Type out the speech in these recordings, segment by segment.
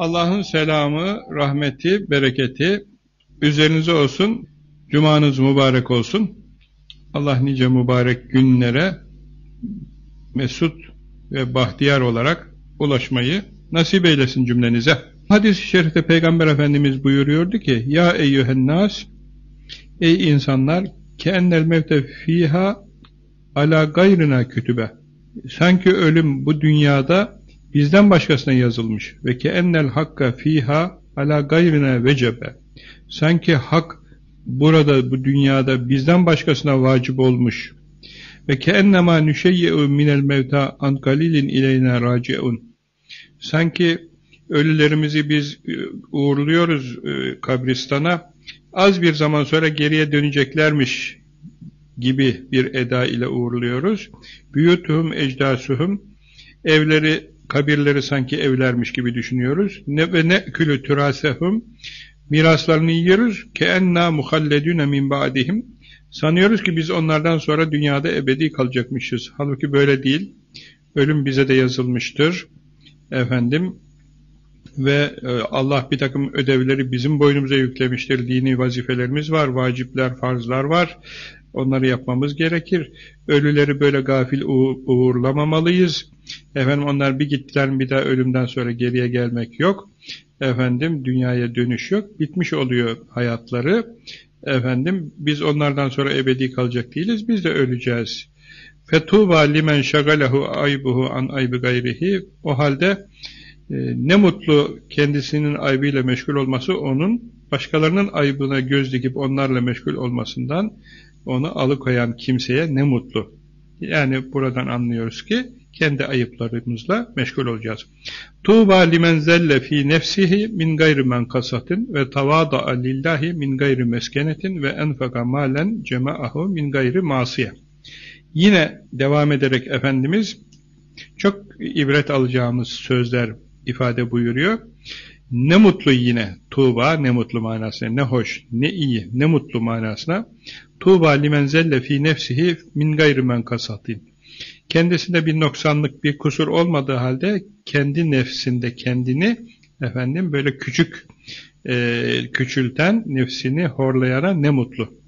Allah'ın selamı, rahmeti, bereketi üzerinize olsun. Cumanız mübarek olsun. Allah nice mübarek günlere mesut ve bahtiyar olarak ulaşmayı nasip eylesin cümlenize. Hadis-i şerifte Peygamber Efendimiz buyuruyordu ki Ya eyyühen nas Ey insanlar keennel mevte fiha ala gayrına kütübe Sanki ölüm bu dünyada bizden başkasına yazılmış. Ve keennel hakka fiha ala gayrına vecebe. Sanki hak burada bu dünyada bizden başkasına vacip olmuş. Ve keennema nüşeyye'u minel mevta an galilin ileyna raciun. Sanki ölülerimizi biz e, uğurluyoruz e, kabristana az bir zaman sonra geriye döneceklermiş gibi bir eda ile uğurluyoruz. Büyütuhum ecdasuhum evleri kabirleri sanki evlermiş gibi düşünüyoruz. Ne ve ne külü türasehum miraslarını yiyoruz. Ke enna muhalledune min ba'dihim Sanıyoruz ki biz onlardan sonra dünyada ebedi kalacakmışız. Halbuki böyle değil. Ölüm bize de yazılmıştır. Efendim ve e, Allah bir takım ödevleri bizim boynumuza yüklemiştir. Dini vazifelerimiz var, vacipler, farzlar var. Onları yapmamız gerekir. Ölüleri böyle gafil uğurlamamalıyız. Efendim onlar bir gittiler bir daha ölümden sonra geriye gelmek yok. Efendim dünyaya dönüş yok. Bitmiş oluyor hayatları. Efendim biz onlardan sonra ebedi kalacak değiliz. Biz de öleceğiz. Fetuba limen şagalehu aybuhu an aybi gayrihi. O halde e, ne mutlu kendisinin aybıyla meşgul olması onun başkalarının aybına göz dikip onlarla meşgul olmasından onu alıkoyan kimseye ne mutlu. Yani buradan anlıyoruz ki kendi ayıplarımızla meşgul olacağız. Tuğba limen zelle fi nefsihi min gayri men kasatin ve tavada'a lillahi min gayri meskenetin ve enfaka malen cema'ahu min gayri masiye. Yine devam ederek Efendimiz çok ibret alacağımız sözler ifade buyuruyor. Ne mutlu yine Tuğba ne mutlu manasına ne hoş ne iyi ne mutlu manasına Tuğba limen zelle fi nefsihi min gayri men kasatin kendisinde bir noksanlık, bir kusur olmadığı halde kendi nefsinde kendini efendim böyle küçük e, küçülten nefsini horlayana ne mutlu.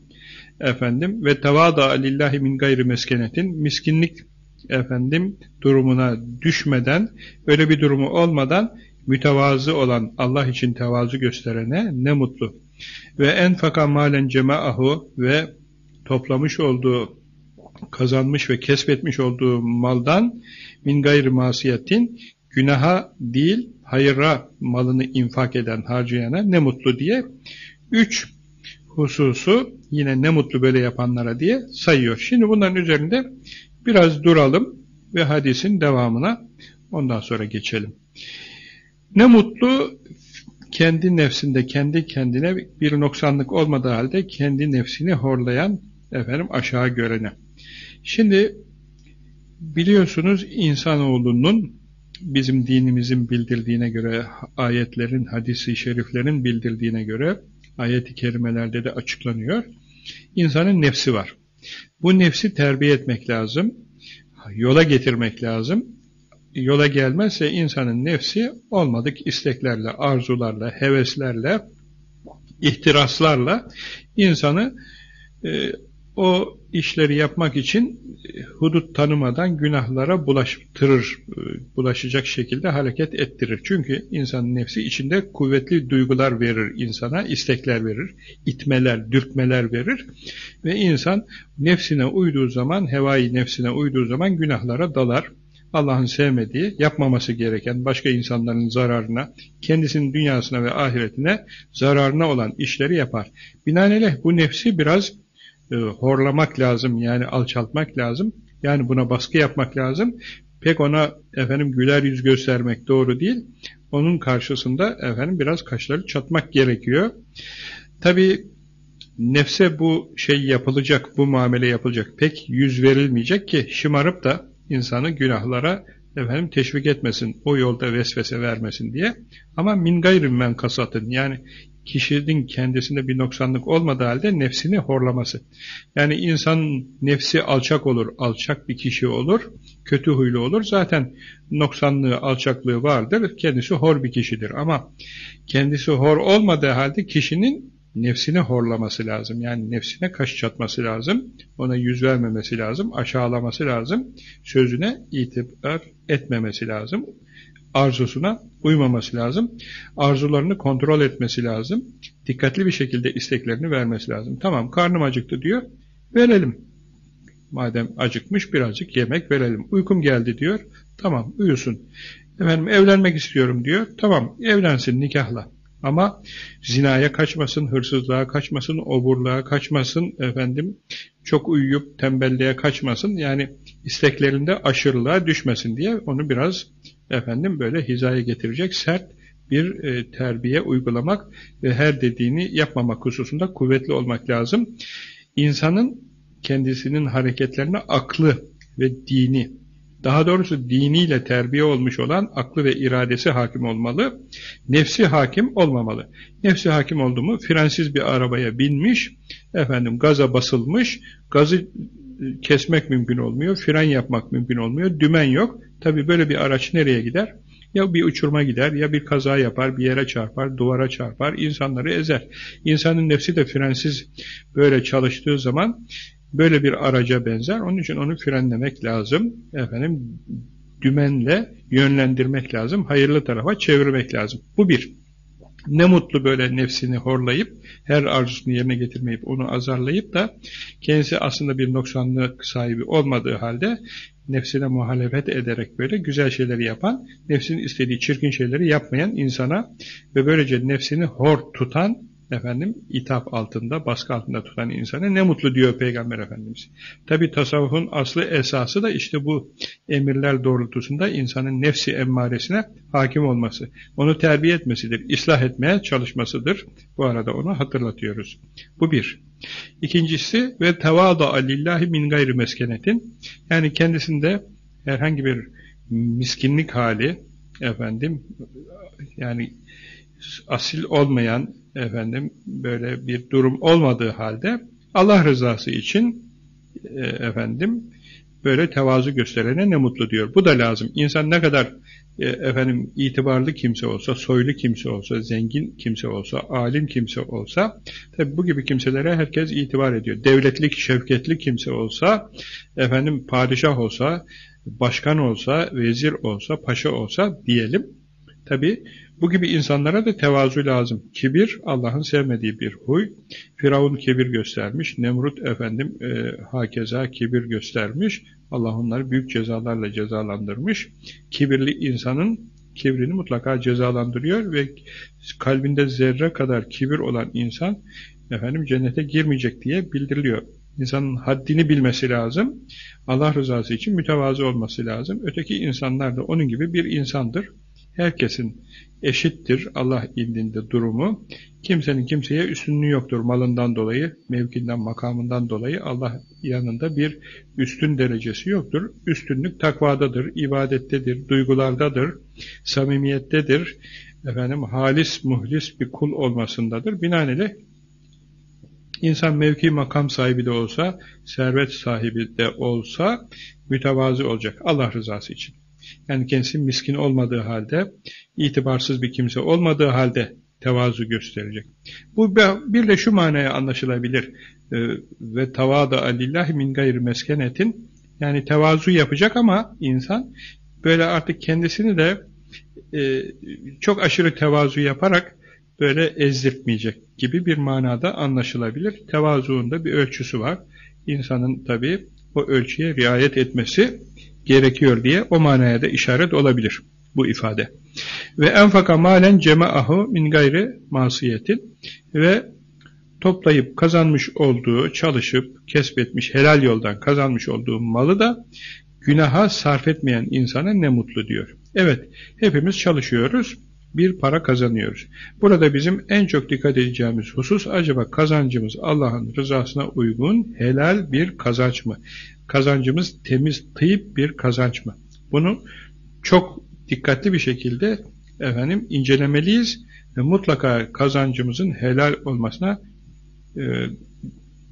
Efendim ve tevada lillahi min gayri meskenetin miskinlik efendim durumuna düşmeden öyle bir durumu olmadan mütevazı olan Allah için tevazu gösterene ne mutlu. Ve enfaka malen cemaahu ve toplamış olduğu kazanmış ve kesbetmiş olduğu maldan min gayri masiyetin günaha değil hayra malını infak eden harcayana ne mutlu diye üç hususu yine ne mutlu böyle yapanlara diye sayıyor. Şimdi bunların üzerinde biraz duralım ve hadisin devamına ondan sonra geçelim. Ne mutlu kendi nefsinde, kendi kendine bir noksanlık olmadığı halde kendi nefsini horlayan efendim aşağı görene. Şimdi biliyorsunuz insanoğlunun bizim dinimizin bildirdiğine göre, ayetlerin, hadisi şeriflerin bildirdiğine göre, ayet-i kerimelerde de açıklanıyor. İnsanın nefsi var. Bu nefsi terbiye etmek lazım, yola getirmek lazım. Yola gelmezse insanın nefsi olmadık isteklerle, arzularla, heveslerle, ihtiraslarla insanı e, o işleri yapmak için e, hudut tanımadan günahlara bulaştırır, e, bulaşacak şekilde hareket ettirir. Çünkü insanın nefsi içinde kuvvetli duygular verir insana, istekler verir, itmeler, dürtmeler verir ve insan nefsine uyduğu zaman, hevai nefsine uyduğu zaman günahlara dalar. Allah'ın sevmediği, yapmaması gereken başka insanların zararına, kendisinin dünyasına ve ahiretine zararına olan işleri yapar. Binaenaleyh bu nefsi biraz e, horlamak lazım yani alçaltmak lazım. Yani buna baskı yapmak lazım. Pek ona efendim güler yüz göstermek doğru değil. Onun karşısında efendim biraz kaşları çatmak gerekiyor. Tabi nefse bu şey yapılacak, bu muamele yapılacak. Pek yüz verilmeyecek ki şımarıp da insanı günahlara efendim teşvik etmesin, o yolda vesvese vermesin diye. Ama min gayrim men kasatın yani kişinin kendisinde bir noksanlık olmadığı halde nefsini horlaması. Yani insan nefsi alçak olur, alçak bir kişi olur, kötü huylu olur. Zaten noksanlığı, alçaklığı vardır, kendisi hor bir kişidir. Ama kendisi hor olmadığı halde kişinin nefsini horlaması lazım. Yani nefsine kaş çatması lazım, ona yüz vermemesi lazım, aşağılaması lazım, sözüne itibar etmemesi lazım arzusuna uymaması lazım. Arzularını kontrol etmesi lazım. Dikkatli bir şekilde isteklerini vermesi lazım. Tamam karnım acıktı diyor. Verelim. Madem acıkmış birazcık yemek verelim. Uykum geldi diyor. Tamam uyusun. Efendim evlenmek istiyorum diyor. Tamam evlensin nikahla. Ama zinaya kaçmasın, hırsızlığa kaçmasın, oburluğa kaçmasın, efendim çok uyuyup tembelliğe kaçmasın. Yani isteklerinde aşırılığa düşmesin diye onu biraz efendim böyle hizaya getirecek sert bir e, terbiye uygulamak ve her dediğini yapmamak hususunda kuvvetli olmak lazım. İnsanın kendisinin hareketlerine aklı ve dini, daha doğrusu diniyle terbiye olmuş olan aklı ve iradesi hakim olmalı. Nefsi hakim olmamalı. Nefsi hakim oldu mu frensiz bir arabaya binmiş, efendim gaza basılmış, gazı e, kesmek mümkün olmuyor, fren yapmak mümkün olmuyor, dümen yok. Tabi böyle bir araç nereye gider? Ya bir uçurma gider, ya bir kaza yapar, bir yere çarpar, duvara çarpar, insanları ezer. İnsanın nefsi de frensiz böyle çalıştığı zaman böyle bir araca benzer. Onun için onu frenlemek lazım. Efendim dümenle yönlendirmek lazım. Hayırlı tarafa çevirmek lazım. Bu bir. Ne mutlu böyle nefsini horlayıp, her arzusunu yerine getirmeyip, onu azarlayıp da kendisi aslında bir noksanlık sahibi olmadığı halde nefsine muhalefet ederek böyle güzel şeyleri yapan, nefsinin istediği çirkin şeyleri yapmayan insana ve böylece nefsini hor tutan efendim itap altında, baskı altında tutan insana ne mutlu diyor Peygamber Efendimiz. Tabi tasavvufun aslı esası da işte bu emirler doğrultusunda insanın nefsi emmaresine hakim olması, onu terbiye etmesidir, ıslah etmeye çalışmasıdır. Bu arada onu hatırlatıyoruz. Bu bir. İkincisi ve tevada lillahi min gayri meskenetin yani kendisinde herhangi bir miskinlik hali efendim yani asil olmayan efendim böyle bir durum olmadığı halde Allah rızası için e, efendim böyle tevazu gösterene ne mutlu diyor. Bu da lazım. İnsan ne kadar e, efendim itibarlı kimse olsa, soylu kimse olsa, zengin kimse olsa, alim kimse olsa, tabi bu gibi kimselere herkes itibar ediyor. Devletlik, şevketli kimse olsa, efendim padişah olsa, başkan olsa, vezir olsa, paşa olsa diyelim. Tabi bu gibi insanlara da tevazu lazım. Kibir, Allah'ın sevmediği bir huy. Firavun kibir göstermiş, Nemrut efendim e, hakeza kibir göstermiş. Allah onları büyük cezalarla cezalandırmış. Kibirli insanın kibrini mutlaka cezalandırıyor ve kalbinde zerre kadar kibir olan insan efendim cennete girmeyecek diye bildiriliyor. İnsanın haddini bilmesi lazım. Allah rızası için mütevazı olması lazım. Öteki insanlar da onun gibi bir insandır. Herkesin eşittir Allah indinde durumu. Kimsenin kimseye üstünlüğü yoktur malından dolayı, mevkinden, makamından dolayı Allah yanında bir üstün derecesi yoktur. Üstünlük takvadadır, ibadettedir, duygulardadır, samimiyettedir, efendim halis, muhlis bir kul olmasındadır. Binaenaleyh insan mevki makam sahibi de olsa, servet sahibi de olsa mütevazı olacak Allah rızası için. Yani kendisi miskin olmadığı halde, itibarsız bir kimse olmadığı halde tevazu gösterecek. Bu bir de şu manaya anlaşılabilir. Ee, ve tavada alillahi min gayri meskenetin yani tevazu yapacak ama insan böyle artık kendisini de e, çok aşırı tevazu yaparak böyle ezdirtmeyecek gibi bir manada anlaşılabilir. Tevazuunda bir ölçüsü var. İnsanın tabi o ölçüye riayet etmesi gerekiyor diye o manaya da işaret olabilir bu ifade. Ve enfaka malen cemaahu min gayri masiyetin ve toplayıp kazanmış olduğu, çalışıp kesbetmiş, helal yoldan kazanmış olduğu malı da günaha sarf etmeyen insana ne mutlu diyor. Evet, hepimiz çalışıyoruz, bir para kazanıyoruz. Burada bizim en çok dikkat edeceğimiz husus acaba kazancımız Allah'ın rızasına uygun helal bir kazanç mı? Kazancımız temiz, tıyıp bir kazanç mı? Bunu çok dikkatli bir şekilde efendim incelemeliyiz ve mutlaka kazancımızın helal olmasına e,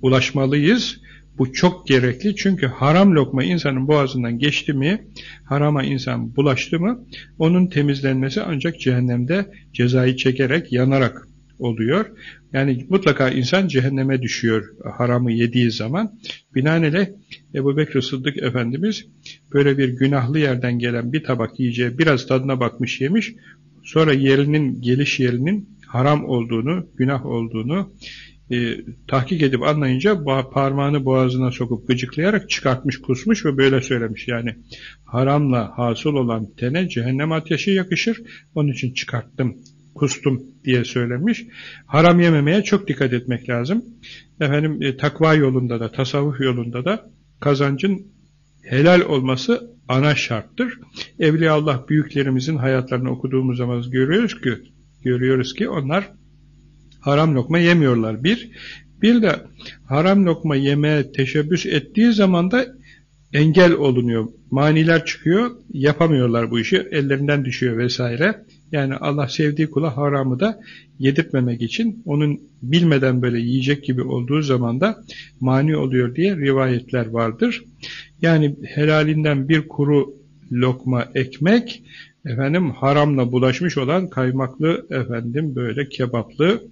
ulaşmalıyız. Bu çok gerekli çünkü haram lokma insanın boğazından geçti mi, harama insan bulaştı mı, onun temizlenmesi ancak cehennemde cezayı çekerek, yanarak oluyor. Yani mutlaka insan cehenneme düşüyor haramı yediği zaman. Binaenaleyh Ebu Bekir Sıddık Efendimiz böyle bir günahlı yerden gelen bir tabak yiyeceği biraz tadına bakmış yemiş. Sonra yerinin, geliş yerinin haram olduğunu, günah olduğunu e, tahkik edip anlayınca parmağını boğazına sokup gıcıklayarak çıkartmış, kusmuş ve böyle söylemiş. Yani haramla hasıl olan tene cehennem ateşi yakışır, onun için çıkarttım, kustum diye söylemiş. Haram yememeye çok dikkat etmek lazım. Efendim e, takva yolunda da, tasavvuf yolunda da kazancın helal olması ana şarttır. Evliya Allah büyüklerimizin hayatlarını okuduğumuz zaman görüyoruz ki, görüyoruz ki onlar haram lokma yemiyorlar. Bir, bir de haram lokma yemeye teşebbüs ettiği zaman da engel olunuyor. Maniler çıkıyor, yapamıyorlar bu işi, ellerinden düşüyor vesaire. Yani Allah sevdiği kula haramı da yedirtmemek için onun bilmeden böyle yiyecek gibi olduğu zaman da mani oluyor diye rivayetler vardır. Yani helalinden bir kuru lokma ekmek efendim haramla bulaşmış olan kaymaklı efendim böyle kebaplı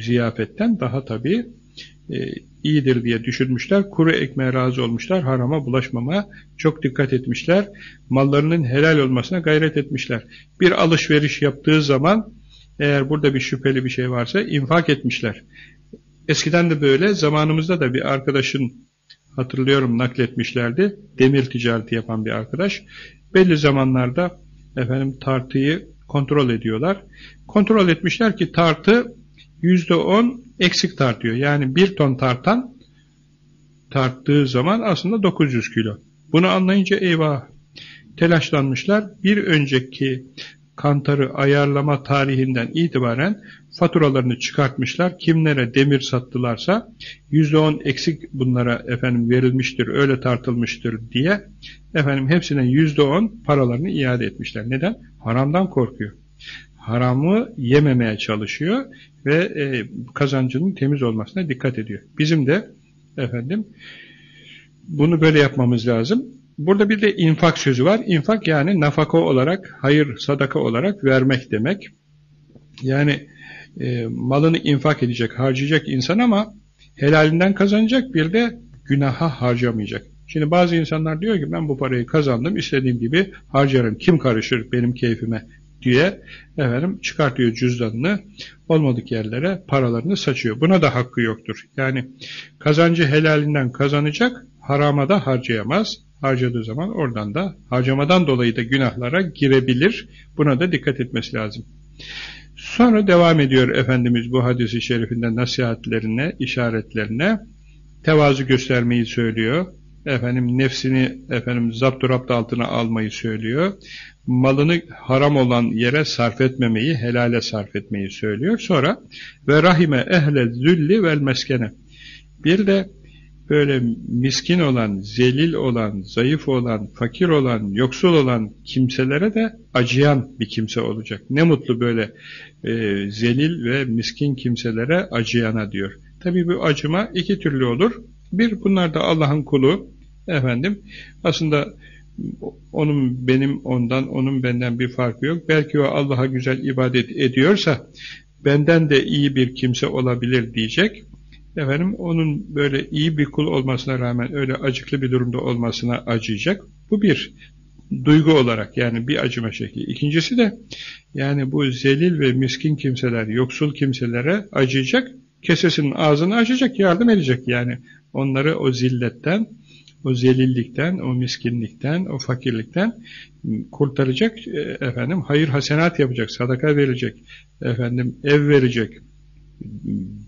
ziyafetten daha tabii e, iyidir diye düşünmüşler. Kuru ekmeğe razı olmuşlar. Harama bulaşmama çok dikkat etmişler. Mallarının helal olmasına gayret etmişler. Bir alışveriş yaptığı zaman eğer burada bir şüpheli bir şey varsa infak etmişler. Eskiden de böyle zamanımızda da bir arkadaşın hatırlıyorum nakletmişlerdi. Demir ticareti yapan bir arkadaş. Belli zamanlarda efendim tartıyı kontrol ediyorlar. Kontrol etmişler ki tartı %10 eksik tartıyor. Yani bir ton tartan tarttığı zaman aslında 900 kilo. Bunu anlayınca eyvah telaşlanmışlar. Bir önceki kantarı ayarlama tarihinden itibaren faturalarını çıkartmışlar. Kimlere demir sattılarsa %10 eksik bunlara efendim verilmiştir, öyle tartılmıştır diye efendim hepsine %10 paralarını iade etmişler. Neden? Haramdan korkuyor haramı yememeye çalışıyor ve e, kazancının temiz olmasına dikkat ediyor. Bizim de efendim bunu böyle yapmamız lazım. Burada bir de infak sözü var. İnfak yani nafaka olarak, hayır sadaka olarak vermek demek. Yani e, malını infak edecek, harcayacak insan ama helalinden kazanacak bir de günaha harcamayacak. Şimdi bazı insanlar diyor ki ben bu parayı kazandım, istediğim gibi harcarım. Kim karışır benim keyfime diye efendim çıkartıyor cüzdanını olmadık yerlere paralarını saçıyor. Buna da hakkı yoktur. Yani kazancı helalinden kazanacak harama da harcayamaz. Harcadığı zaman oradan da harcamadan dolayı da günahlara girebilir. Buna da dikkat etmesi lazım. Sonra devam ediyor Efendimiz bu hadisi şerifinde nasihatlerine, işaretlerine tevazu göstermeyi söylüyor. Efendim nefsini efendim zapturapt altına almayı söylüyor malını haram olan yere sarf etmemeyi, helale sarf etmeyi söylüyor. Sonra ve rahime ehle zülli vel meskene. Bir de böyle miskin olan, zelil olan, zayıf olan, fakir olan, yoksul olan kimselere de acıyan bir kimse olacak. Ne mutlu böyle e, zelil ve miskin kimselere acıyana diyor. Tabi bu acıma iki türlü olur. Bir, bunlar da Allah'ın kulu. Efendim, aslında onun benim ondan, onun benden bir farkı yok. Belki o Allah'a güzel ibadet ediyorsa benden de iyi bir kimse olabilir diyecek. Efendim onun böyle iyi bir kul olmasına rağmen öyle acıklı bir durumda olmasına acıyacak. Bu bir duygu olarak yani bir acıma şekli. İkincisi de yani bu zelil ve miskin kimseler, yoksul kimselere acıyacak, kesesinin ağzını açacak, yardım edecek yani. Onları o zilletten, o zelillikten, o miskinlikten, o fakirlikten kurtaracak, e, efendim hayır hasenat yapacak, sadaka verecek, efendim ev verecek,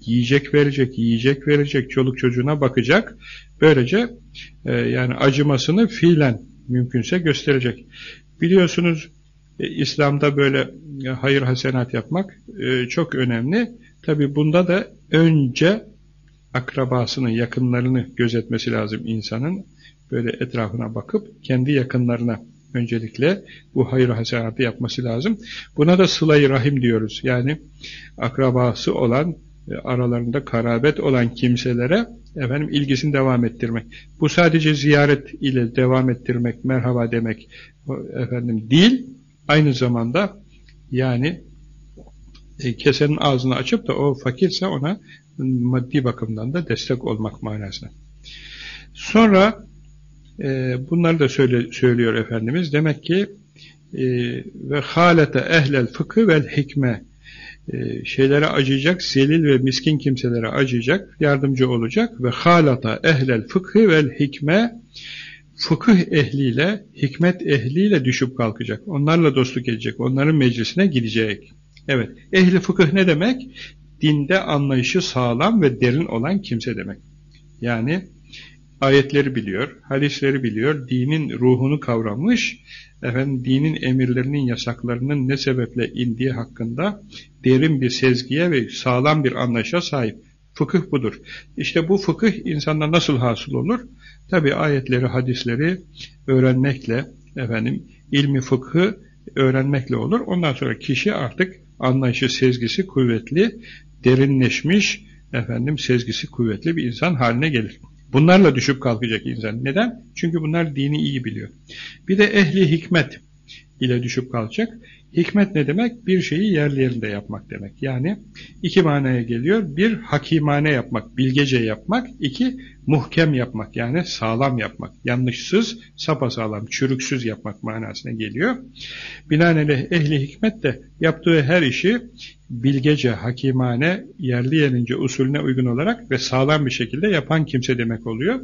yiyecek verecek, yiyecek verecek, çoluk çocuğuna bakacak. Böylece e, yani acımasını fiilen mümkünse gösterecek. Biliyorsunuz e, İslam'da böyle e, hayır hasenat yapmak e, çok önemli. Tabi bunda da önce akrabasını, yakınlarını gözetmesi lazım insanın. Böyle etrafına bakıp kendi yakınlarına öncelikle bu hayır hasenatı yapması lazım. Buna da sıla rahim diyoruz. Yani akrabası olan, e, aralarında karabet olan kimselere efendim ilgisini devam ettirmek. Bu sadece ziyaret ile devam ettirmek, merhaba demek efendim değil. Aynı zamanda yani e, kesenin ağzını açıp da o fakirse ona maddi bakımdan da destek olmak manasına. Sonra e, bunları da söyle, söylüyor Efendimiz. Demek ki e, ve halete ehlel fıkı vel hikme e, şeylere acıyacak, zelil ve miskin kimselere acıyacak, yardımcı olacak ve halata ehlel fıkı vel hikme fıkıh ehliyle, hikmet ehliyle düşüp kalkacak. Onlarla dostluk edecek, onların meclisine gidecek. Evet, ehli fıkıh ne demek? Dinde anlayışı sağlam ve derin olan kimse demek. Yani ayetleri biliyor, hadisleri biliyor, dinin ruhunu kavramış, efendim dinin emirlerinin, yasaklarının ne sebeple indiği hakkında derin bir sezgiye ve sağlam bir anlayışa sahip. Fıkıh budur. İşte bu fıkıh insanda nasıl hasıl olur? Tabi ayetleri, hadisleri öğrenmekle, efendim ilmi fıkhı öğrenmekle olur. Ondan sonra kişi artık anlayışı, sezgisi kuvvetli, derinleşmiş, efendim sezgisi kuvvetli bir insan haline gelir. Bunlarla düşüp kalkacak insan. Neden? Çünkü bunlar dini iyi biliyor. Bir de ehli hikmet ile düşüp kalacak. Hikmet ne demek? Bir şeyi yerli yerinde yapmak demek. Yani iki manaya geliyor. Bir, hakimane yapmak, bilgece yapmak. İki, muhkem yapmak yani sağlam yapmak. Yanlışsız, sapasağlam, çürüksüz yapmak manasına geliyor. Binaenaleyh ehli hikmet de yaptığı her işi bilgece, hakimane, yerli yerince usulüne uygun olarak ve sağlam bir şekilde yapan kimse demek oluyor.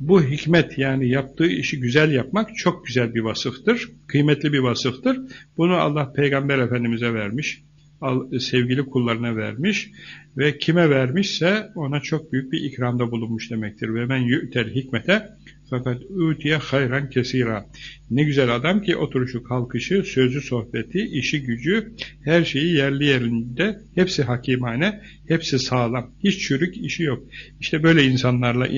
Bu hikmet yani yaptığı işi güzel yapmak çok güzel bir vasıftır. Kıymetli bir vasıftır. Bunu Allah Peygamber Efendimiz'e vermiş. Sevgili kullarına vermiş. Ve kime vermişse ona çok büyük bir ikramda bulunmuş demektir. Ve men yü'tel hikmete fakat utiye hayran kesira. Ne güzel adam ki oturuşu, kalkışı, sözü, sohbeti, işi, gücü, her şeyi yerli yerinde, hepsi hakimane, hepsi sağlam. Hiç çürük işi yok. İşte böyle insanlarla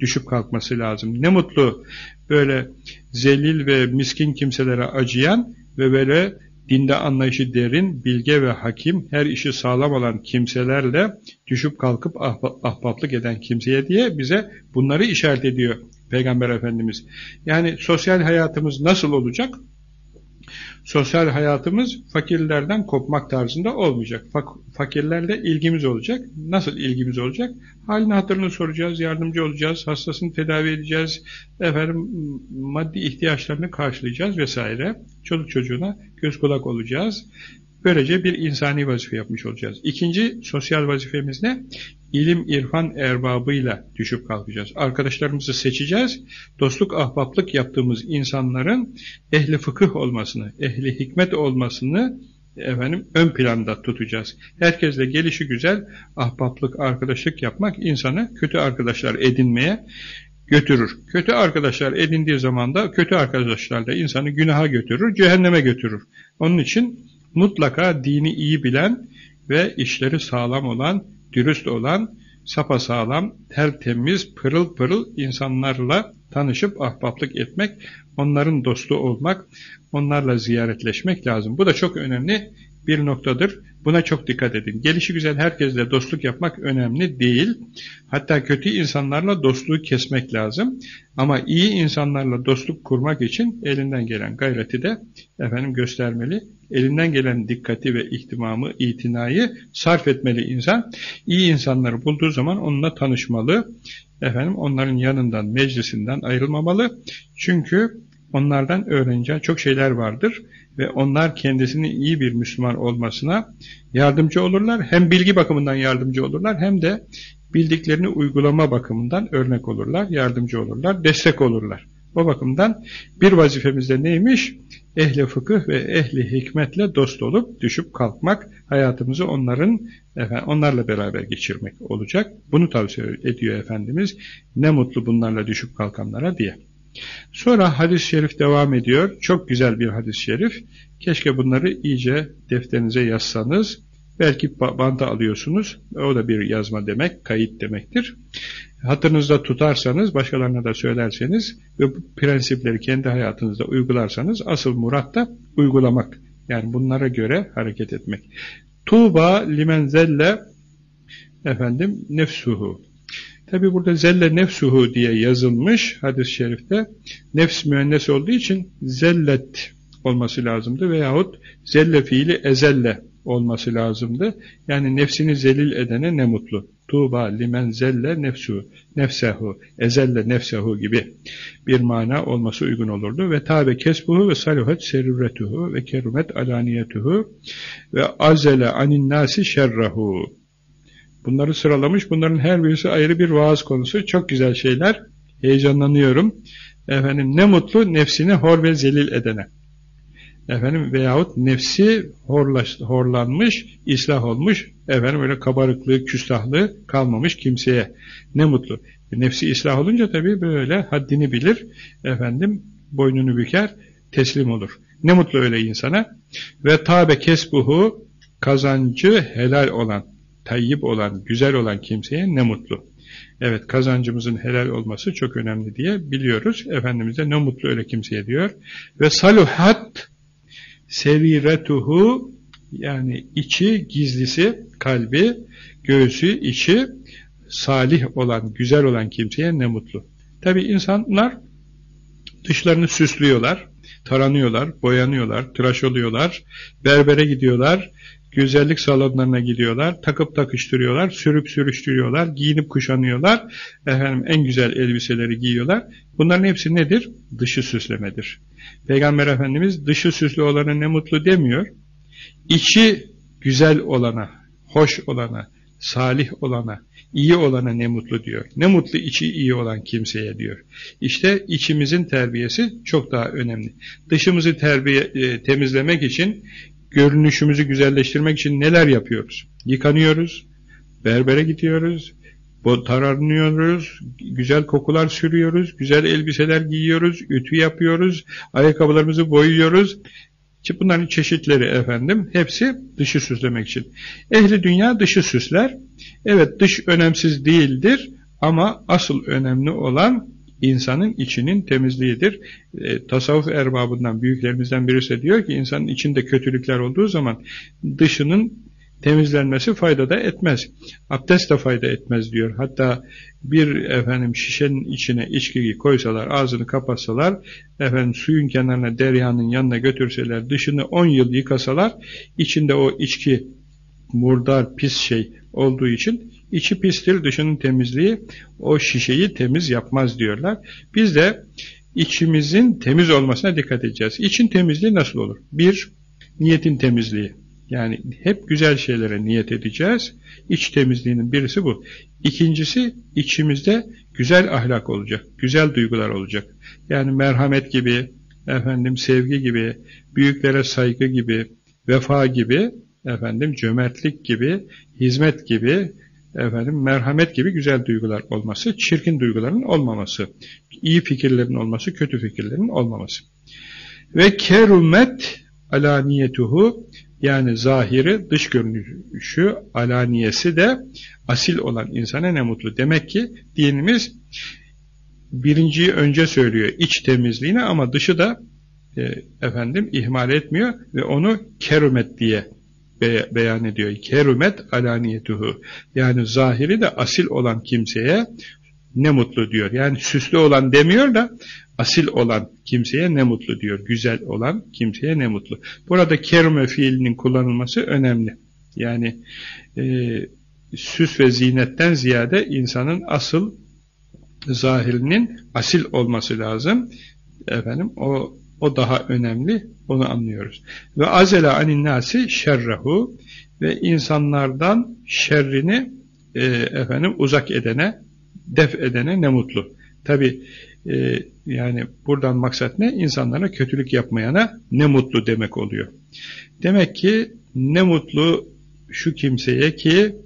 düşüp kalkması lazım. Ne mutlu böyle zelil ve miskin kimselere acıyan ve böyle dinde anlayışı derin, bilge ve hakim, her işi sağlam olan kimselerle düşüp kalkıp ahbaplık eden kimseye diye bize bunları işaret ediyor Peygamber Efendimiz. Yani sosyal hayatımız nasıl olacak? Sosyal hayatımız fakirlerden kopmak tarzında olmayacak. Fak fakirlerle ilgimiz olacak. Nasıl ilgimiz olacak? Halini hatırını soracağız, yardımcı olacağız, hastasını tedavi edeceğiz, efendim maddi ihtiyaçlarını karşılayacağız vesaire. Çocuk çocuğuna göz kulak olacağız. Böylece bir insani vazife yapmış olacağız. İkinci sosyal vazifemiz ne? İlim, irfan erbabıyla düşüp kalkacağız. Arkadaşlarımızı seçeceğiz. Dostluk, ahbaplık yaptığımız insanların ehli fıkıh olmasını, ehli hikmet olmasını efendim ön planda tutacağız. Herkesle gelişi güzel ahbaplık, arkadaşlık yapmak insanı kötü arkadaşlar edinmeye götürür. Kötü arkadaşlar edindiği zaman da kötü arkadaşlar da insanı günaha götürür, cehenneme götürür. Onun için mutlaka dini iyi bilen ve işleri sağlam olan, dürüst olan, sapasağlam, tertemiz, pırıl pırıl insanlarla tanışıp ahbaplık etmek, onların dostu olmak, onlarla ziyaretleşmek lazım. Bu da çok önemli bir noktadır. Buna çok dikkat edin. Gelişi güzel herkesle dostluk yapmak önemli değil. Hatta kötü insanlarla dostluğu kesmek lazım. Ama iyi insanlarla dostluk kurmak için elinden gelen gayreti de efendim göstermeli. Elinden gelen dikkati ve ihtimamı, itinayı sarf etmeli insan. İyi insanları bulduğu zaman onunla tanışmalı. Efendim onların yanından, meclisinden ayrılmamalı. Çünkü onlardan öğreneceği çok şeyler vardır ve onlar kendisinin iyi bir Müslüman olmasına yardımcı olurlar. Hem bilgi bakımından yardımcı olurlar hem de bildiklerini uygulama bakımından örnek olurlar, yardımcı olurlar, destek olurlar. O bakımdan bir vazifemizde neymiş? Ehli fıkıh ve ehli hikmetle dost olup düşüp kalkmak, hayatımızı onların efendim, onlarla beraber geçirmek olacak. Bunu tavsiye ediyor Efendimiz. Ne mutlu bunlarla düşüp kalkanlara diye. Sonra hadis-i şerif devam ediyor. Çok güzel bir hadis-i şerif. Keşke bunları iyice defterinize yazsanız. Belki banta alıyorsunuz. O da bir yazma demek, kayıt demektir. hatırınızda tutarsanız, başkalarına da söylerseniz ve bu prensipleri kendi hayatınızda uygularsanız asıl murat da uygulamak. Yani bunlara göre hareket etmek. Tuğba limen zelle efendim nefsuhu. Tabi burada zelle nefsuhu diye yazılmış hadis-i şerifte. Nefs müennes olduğu için zellet olması lazımdı veyahut zelle fiili ezelle olması lazımdı. Yani nefsini zelil edene ne mutlu. Tuğba limen zelle nefsu, nefsehu, ezelle nefsehu gibi bir mana olması uygun olurdu. Ve tabe kesbuhu ve saluhet serüretuhu ve kerumet alaniyetuhu ve azele anin nasi şerrahu. Bunları sıralamış. Bunların her birisi ayrı bir vaaz konusu. Çok güzel şeyler. Heyecanlanıyorum. Efendim ne mutlu nefsini hor ve zelil edene efendim veyahut nefsi horlaş, horlanmış, islah olmuş, efendim öyle kabarıklığı, küstahlığı kalmamış kimseye. Ne mutlu. E, nefsi islah olunca tabii böyle haddini bilir, efendim boynunu büker, teslim olur. Ne mutlu öyle insana. Ve tabe kesbuhu kazancı helal olan, tayyip olan, güzel olan kimseye ne mutlu. Evet kazancımızın helal olması çok önemli diye biliyoruz. Efendimiz de ne mutlu öyle kimseye diyor. Ve saluhat Seviretuhu yani içi, gizlisi, kalbi, göğsü, içi salih olan, güzel olan kimseye ne mutlu. Tabi insanlar dışlarını süslüyorlar, taranıyorlar, boyanıyorlar, tıraş oluyorlar, berbere gidiyorlar, güzellik salonlarına gidiyorlar, takıp takıştırıyorlar, sürüp sürüştürüyorlar, giyinip kuşanıyorlar, efendim en güzel elbiseleri giyiyorlar. Bunların hepsi nedir? Dışı süslemedir. Peygamber Efendimiz dışı süslü olana ne mutlu demiyor. İçi güzel olana, hoş olana, salih olana, iyi olana ne mutlu diyor. Ne mutlu içi iyi olan kimseye diyor. İşte içimizin terbiyesi çok daha önemli. Dışımızı terbiye, e, temizlemek için, görünüşümüzü güzelleştirmek için neler yapıyoruz? Yıkanıyoruz, berbere gidiyoruz, taranıyoruz, güzel kokular sürüyoruz, güzel elbiseler giyiyoruz, ütü yapıyoruz, ayakkabılarımızı boyuyoruz. Bunların çeşitleri efendim, hepsi dışı süslemek için. Ehli dünya dışı süsler. Evet dış önemsiz değildir ama asıl önemli olan insanın içinin temizliğidir. E, tasavvuf erbabından, büyüklerimizden birisi diyor ki insanın içinde kötülükler olduğu zaman dışının temizlenmesi fayda da etmez. Abdest de fayda etmez diyor. Hatta bir efendim şişenin içine içkiyi koysalar, ağzını kapatsalar, efendim suyun kenarına, deryanın yanına götürseler, dışını 10 yıl yıkasalar, içinde o içki murdar, pis şey olduğu için içi pistir, dışının temizliği o şişeyi temiz yapmaz diyorlar. Biz de içimizin temiz olmasına dikkat edeceğiz. İçin temizliği nasıl olur? Bir, niyetin temizliği. Yani hep güzel şeylere niyet edeceğiz. İç temizliğinin birisi bu. İkincisi içimizde güzel ahlak olacak, güzel duygular olacak. Yani merhamet gibi, efendim sevgi gibi, büyüklere saygı gibi, vefa gibi, efendim cömertlik gibi, hizmet gibi, efendim merhamet gibi güzel duygular olması, çirkin duyguların olmaması, iyi fikirlerin olması, kötü fikirlerin olmaması. Ve kerumet alaniyetuhu yani zahiri, dış görünüşü, alaniyesi de asil olan insana ne mutlu. Demek ki dinimiz birinciyi önce söylüyor iç temizliğini ama dışı da e, efendim ihmal etmiyor ve onu kerumet diye be beyan ediyor. Kerumet alaniyetuhu. Yani zahiri de asil olan kimseye ne mutlu diyor. Yani süslü olan demiyor da asil olan kimseye ne mutlu diyor. Güzel olan kimseye ne mutlu. Burada kerume fiilinin kullanılması önemli. Yani e, süs ve zinetten ziyade insanın asıl zahirinin asil olması lazım. Efendim o o daha önemli. Onu anlıyoruz. Ve azela anin nasi şerrehu ve insanlardan şerrini e, efendim uzak edene, def edene ne mutlu. Tabi e, yani buradan maksat ne? İnsanlara kötülük yapmayana ne mutlu demek oluyor. Demek ki ne mutlu şu kimseye ki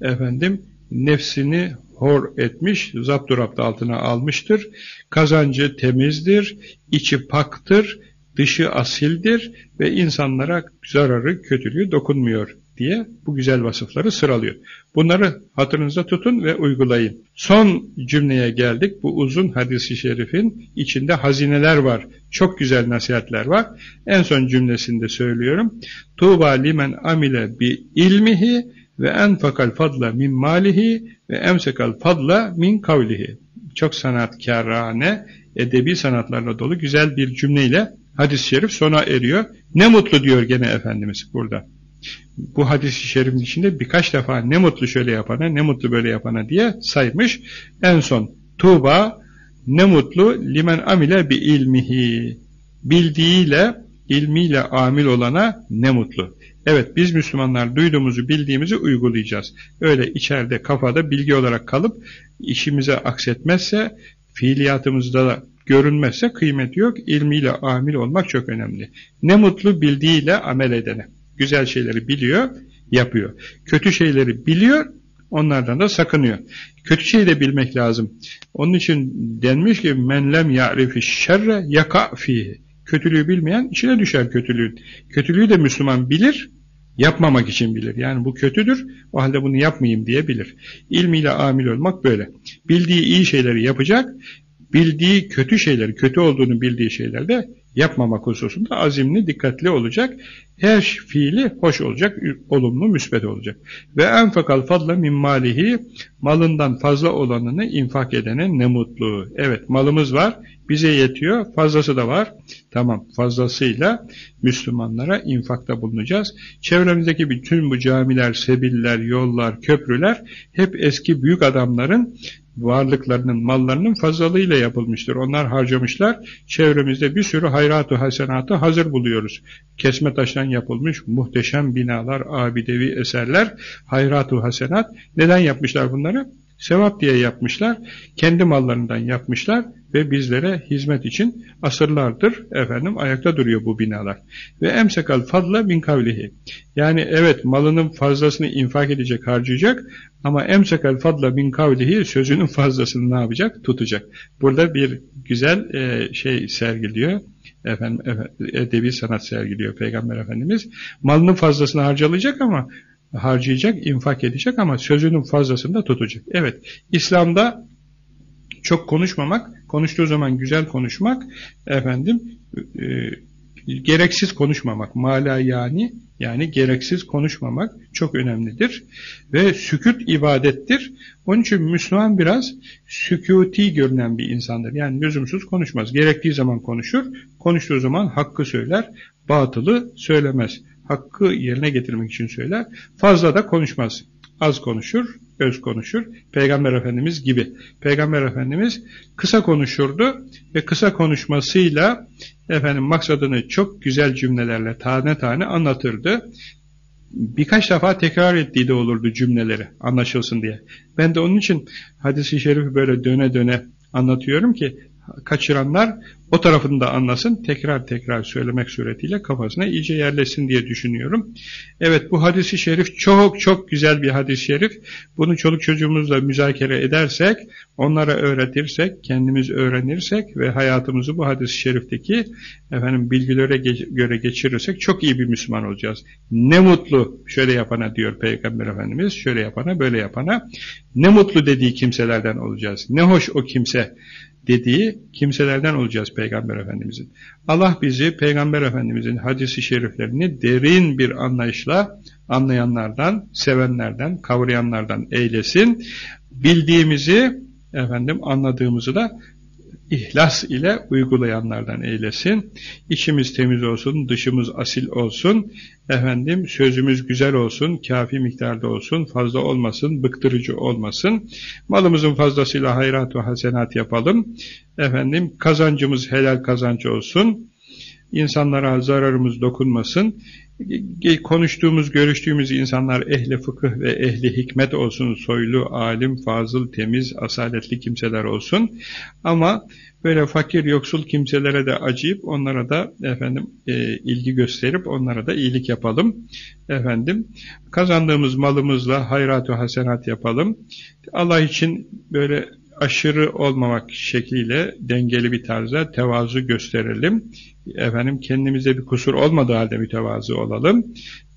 efendim nefsini hor etmiş, zapturapt altına almıştır. Kazancı temizdir, içi paktır, dışı asildir ve insanlara zararı, kötülüğü dokunmuyor diye bu güzel vasıfları sıralıyor. Bunları hatırınızda tutun ve uygulayın. Son cümleye geldik. Bu uzun hadisi şerifin içinde hazineler var. Çok güzel nasihatler var. En son cümlesinde söylüyorum. Tuğba limen amile bi ilmihi ve enfakal fadla min malihi ve emsekal fadla min kavlihi. Çok sanatkârane, edebi sanatlarla dolu güzel bir cümleyle hadis-i şerif sona eriyor. Ne mutlu diyor gene Efendimiz burada. Bu hadis-i şerifin içinde birkaç defa ne mutlu şöyle yapana, ne mutlu böyle yapana diye saymış. En son Tuğba ne mutlu limen amile bi ilmihi. Bildiğiyle, ilmiyle amil olana ne mutlu. Evet biz Müslümanlar duyduğumuzu bildiğimizi uygulayacağız. Öyle içeride kafada bilgi olarak kalıp işimize aksetmezse fiiliyatımızda da görünmezse kıymeti yok. İlmiyle amil olmak çok önemli. Ne mutlu bildiğiyle amel edene. Güzel şeyleri biliyor, yapıyor. Kötü şeyleri biliyor, onlardan da sakınıyor. Kötü şeyi de bilmek lazım. Onun için denmiş ki men lem ya'rifi şerre yaka fihi. Kötülüğü bilmeyen içine düşer kötülüğün. Kötülüğü de Müslüman bilir, yapmamak için bilir. Yani bu kötüdür, o halde bunu yapmayayım diye bilir. İlmiyle amil olmak böyle. Bildiği iyi şeyleri yapacak, bildiği kötü şeyleri, kötü olduğunu bildiği şeylerde yapmamak hususunda azimli, dikkatli olacak. Her fiili hoş olacak, olumlu, müsbet olacak. Ve enfakal fadla min malihi, malından fazla olanını infak edene ne mutlu. Evet, malımız var, bize yetiyor, fazlası da var. Tamam, fazlasıyla Müslümanlara infakta bulunacağız. Çevremizdeki bütün bu camiler, sebiller, yollar, köprüler hep eski büyük adamların varlıklarının, mallarının fazlalığıyla yapılmıştır. Onlar harcamışlar. Çevremizde bir sürü hayratu hasenatı hazır buluyoruz. Kesme taştan yapılmış muhteşem binalar, abidevi eserler, hayratu hasenat. Neden yapmışlar bunları? Sevap diye yapmışlar, kendi mallarından yapmışlar ve bizlere hizmet için asırlardır efendim ayakta duruyor bu binalar. Ve emsekal fadla bin kavlihi. Yani evet malının fazlasını infak edecek, harcayacak ama emsekal fadla bin kavlihi sözünün fazlasını ne yapacak? Tutacak. Burada bir güzel e, şey sergiliyor. Efendim, edebi sanat sergiliyor Peygamber Efendimiz. Malının fazlasını harcalayacak ama harcayacak, infak edecek ama sözünün fazlasını da tutacak. Evet, İslam'da çok konuşmamak, konuştuğu zaman güzel konuşmak, efendim, e, gereksiz konuşmamak, mala yani, yani gereksiz konuşmamak çok önemlidir. Ve sükut ibadettir. Onun için Müslüman biraz sükuti görünen bir insandır. Yani lüzumsuz konuşmaz. Gerektiği zaman konuşur, konuştuğu zaman hakkı söyler, batılı söylemez hakkı yerine getirmek için söyler. Fazla da konuşmaz. Az konuşur, öz konuşur. Peygamber Efendimiz gibi. Peygamber Efendimiz kısa konuşurdu ve kısa konuşmasıyla efendim maksadını çok güzel cümlelerle tane tane anlatırdı. Birkaç defa tekrar ettiği de olurdu cümleleri anlaşılsın diye. Ben de onun için hadisi şerifi böyle döne döne anlatıyorum ki kaçıranlar o tarafını da anlasın, tekrar tekrar söylemek suretiyle kafasına iyice yerleşsin diye düşünüyorum. Evet bu hadisi şerif çok çok güzel bir hadis-i şerif. Bunu çoluk çocuğumuzla müzakere edersek, onlara öğretirsek, kendimiz öğrenirsek ve hayatımızı bu hadis-i şerifteki efendim bilgilere göre geçirirsek çok iyi bir Müslüman olacağız. Ne mutlu şöyle yapana diyor Peygamber Efendimiz, şöyle yapana, böyle yapana. Ne mutlu dediği kimselerden olacağız. Ne hoş o kimse dediği kimselerden olacağız Peygamber Efendimizin. Allah bizi Peygamber Efendimizin hadisi şeriflerini derin bir anlayışla anlayanlardan, sevenlerden, kavrayanlardan eylesin. Bildiğimizi, efendim anladığımızı da ihlas ile uygulayanlardan eylesin. İçimiz temiz olsun, dışımız asil olsun. Efendim sözümüz güzel olsun, kafi miktarda olsun, fazla olmasın, bıktırıcı olmasın. Malımızın fazlasıyla hayrat ve hasenat yapalım. Efendim kazancımız helal kazanç olsun. İnsanlara zararımız dokunmasın konuştuğumuz, görüştüğümüz insanlar ehli fıkıh ve ehli hikmet olsun, soylu, alim, fazıl, temiz, asaletli kimseler olsun. Ama böyle fakir, yoksul kimselere de acıyıp onlara da efendim e, ilgi gösterip onlara da iyilik yapalım. Efendim kazandığımız malımızla hayrat ve hasenat yapalım. Allah için böyle aşırı olmamak şekliyle dengeli bir tarzda tevazu gösterelim. Efendim kendimize bir kusur olmadığı halde mütevazı olalım.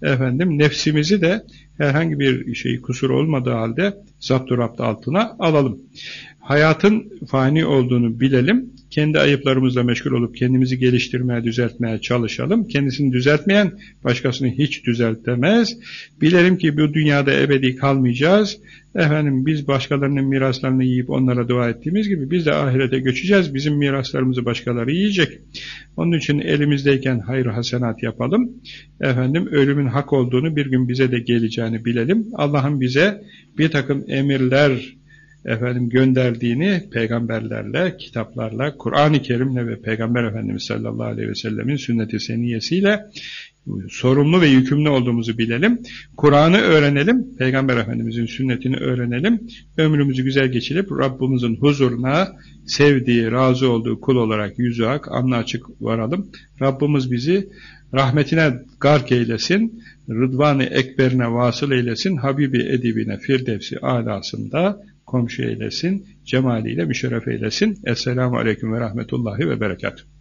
Efendim nefsimizi de herhangi bir şey kusur olmadığı halde zapt rapt altına alalım. Hayatın fani olduğunu bilelim. Kendi ayıplarımızla meşgul olup kendimizi geliştirmeye, düzeltmeye çalışalım. Kendisini düzeltmeyen başkasını hiç düzeltemez. Bilelim ki bu dünyada ebedi kalmayacağız. Efendim biz başkalarının miraslarını yiyip onlara dua ettiğimiz gibi biz de ahirete göçeceğiz. Bizim miraslarımızı başkaları yiyecek. Onun için elimizdeyken hayır hasenat yapalım. Efendim ölümün hak olduğunu bir gün bize de geleceğini bilelim. Allah'ın bize bir takım emirler efendim gönderdiğini peygamberlerle, kitaplarla, Kur'an-ı Kerim'le ve Peygamber Efendimiz sallallahu aleyhi ve sellemin sünnet-i seniyesiyle sorumlu ve yükümlü olduğumuzu bilelim. Kur'an'ı öğrenelim, Peygamber Efendimizin sünnetini öğrenelim. Ömrümüzü güzel geçirip Rabbimizin huzuruna sevdiği, razı olduğu kul olarak yüzü ak, anla açık varalım. Rabbimiz bizi rahmetine gark eylesin, rıdvanı ekberine vasıl eylesin, Habibi edibine firdevsi alasında komşu eylesin, cemaliyle müşerref eylesin. Esselamu Aleyküm ve Rahmetullahi ve Berekatuhu.